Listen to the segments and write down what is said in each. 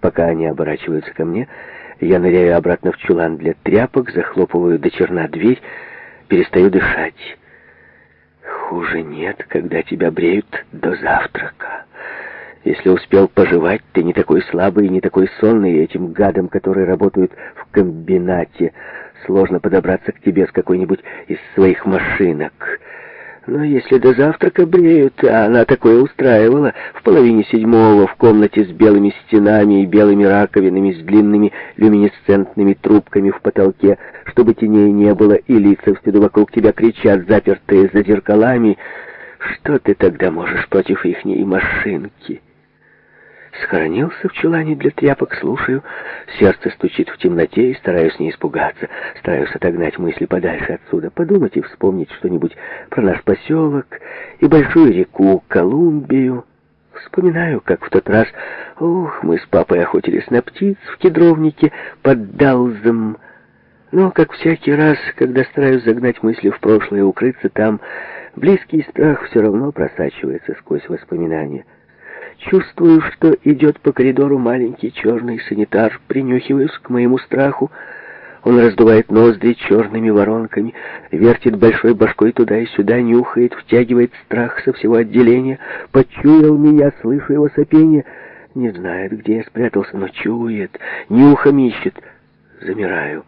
Пока они оборачиваются ко мне, я ныряю обратно в чулан для тряпок, захлопываю до черна дверь, перестаю дышать. Хуже нет, когда тебя бреют до завтрака. Если успел пожевать, ты не такой слабый и не такой сонный и этим гадам, которые работают в комбинате. Сложно подобраться к тебе с какой-нибудь из своих машинок. Но если до завтрака бреют, а она такое устраивала, в половине седьмого в комнате с белыми стенами и белыми раковинами, с длинными люминесцентными трубками в потолке, чтобы теней не было, и лица всюду вокруг тебя кричат, запертые за зеркалами, что ты тогда можешь против ихней машинки?» Схоронился в чулане для тряпок, слушаю. Сердце стучит в темноте и стараюсь не испугаться. Стараюсь отогнать мысли подальше отсюда, подумать и вспомнить что-нибудь про наш поселок и большую реку Колумбию. Вспоминаю, как в тот раз, ух, мы с папой охотились на птиц в кедровнике под Далзом. Но, как всякий раз, когда стараюсь загнать мысли в прошлое и укрыться там, близкий страх все равно просачивается сквозь воспоминания. Чувствую, что идет по коридору маленький черный санитар. Принюхиваюсь к моему страху. Он раздувает ноздри черными воронками, вертит большой башкой туда и сюда, нюхает, втягивает страх со всего отделения. Почуял меня, слышу его сопение. Не знает, где я спрятался, но чует, нюхом ищет. Замираю.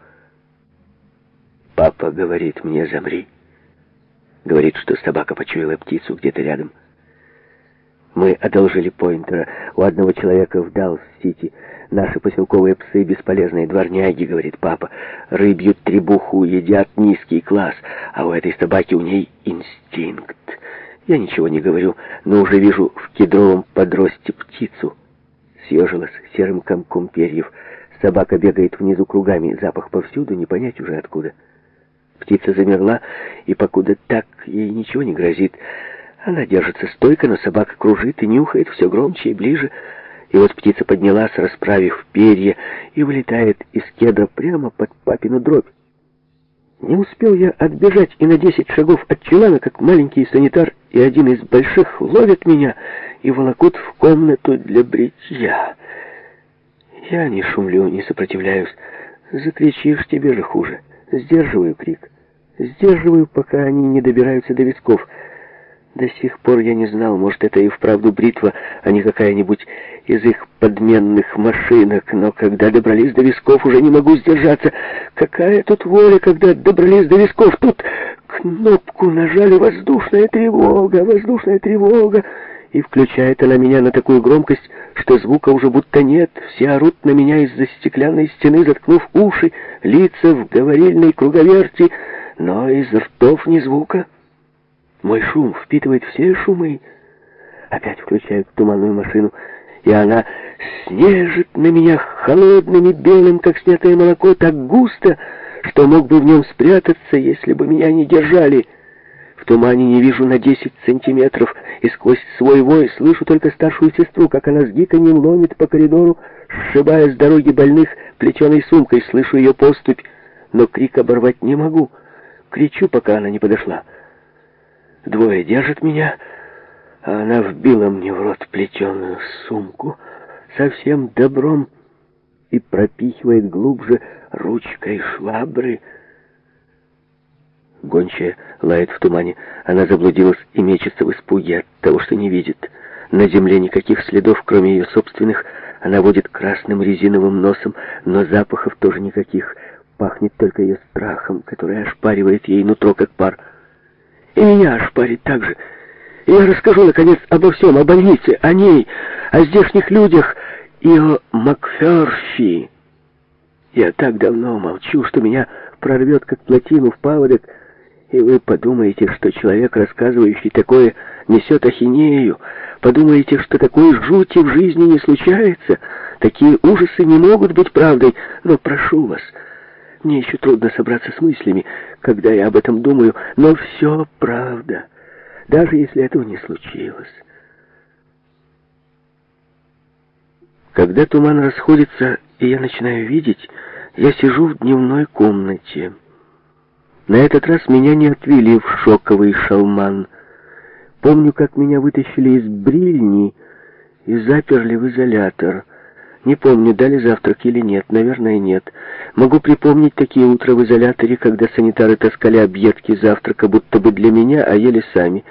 Папа говорит мне «замри». Говорит, что собака почуяла птицу где-то рядом. Мы одолжили поинтера у одного человека в Далс-Сити. Наши поселковые псы — бесполезные дворняги, — говорит папа. Рыбью требуху едят низкий класс, а у этой собаки у ней инстинкт. Я ничего не говорю, но уже вижу в кедровом подросте птицу. Съежилась серым комком перьев. Собака бегает внизу кругами, запах повсюду, не понять уже откуда. Птица замерла, и покуда так ей ничего не грозит, она держится стойко, но собака кружит и нюхает все громче и ближе. И вот птица поднялась, расправив перья, и вылетает из кедра прямо под папину дробь. Не успел я отбежать и на десять шагов от чулана, как маленький санитар и один из больших ловят меня и волокут в комнату для бритья. Я не шумлю, не сопротивляюсь. Закричишь, тебе же хуже. Сдерживаю крик. Сдерживаю, пока они не добираются до висков — до сих пор я не знал, может, это и вправду бритва, а не какая-нибудь из их подменных машинок. Но когда добрались до висков, уже не могу сдержаться. Какая тут воля, когда добрались до висков? Тут кнопку нажали «Воздушная тревога! Воздушная тревога!» И включает она меня на такую громкость, что звука уже будто нет. Все орут на меня из-за стеклянной стены, заткнув уши, лица в говорильной круговерти, но из ртов ни звука. Мой шум впитывает все шумы. Опять включают туманную машину, и она снежит на меня холодным и белым, как снятое молоко, так густо, что мог бы в нем спрятаться, если бы меня не держали. В тумане не вижу на 10 сантиметров, и сквозь свой вой слышу только старшую сестру, как она с гиканьем ломит по коридору, сшибая с дороги больных плетеной сумкой. Слышу ее поступь, но крик оборвать не могу. Кричу, пока она не подошла. Двое держат меня, а она вбила мне в рот плетеную сумку со всем добром и пропихивает глубже ручкой швабры. Гончая лает в тумане. Она заблудилась и мечется в испуге от того, что не видит. На земле никаких следов, кроме ее собственных. Она водит красным резиновым носом, но запахов тоже никаких. Пахнет только ее страхом, который ошпаривает ей нутро, как пар. И меня ошпарит так же. Я расскажу, наконец, обо всем, о больнице, о ней, о здешних людях и о Макферфи. Я так давно молчу, что меня прорвет, как плотину в паводок, и вы подумаете, что человек, рассказывающий такое, несет ахинею. Подумаете, что такой жути в жизни не случается. Такие ужасы не могут быть правдой. Но прошу вас, мне еще трудно собраться с мыслями, когда я об этом думаю, но все правда, даже если этого не случилось. Когда туман расходится, и я начинаю видеть, я сижу в дневной комнате. На этот раз меня не отвели в шоковый шалман. Помню, как меня вытащили из брильни и заперли в изолятор. Не помню, дали завтрак или нет. Наверное, нет. Могу припомнить такие утра в изоляторе, когда санитары таскали объедки завтрака, будто бы для меня, а ели сами.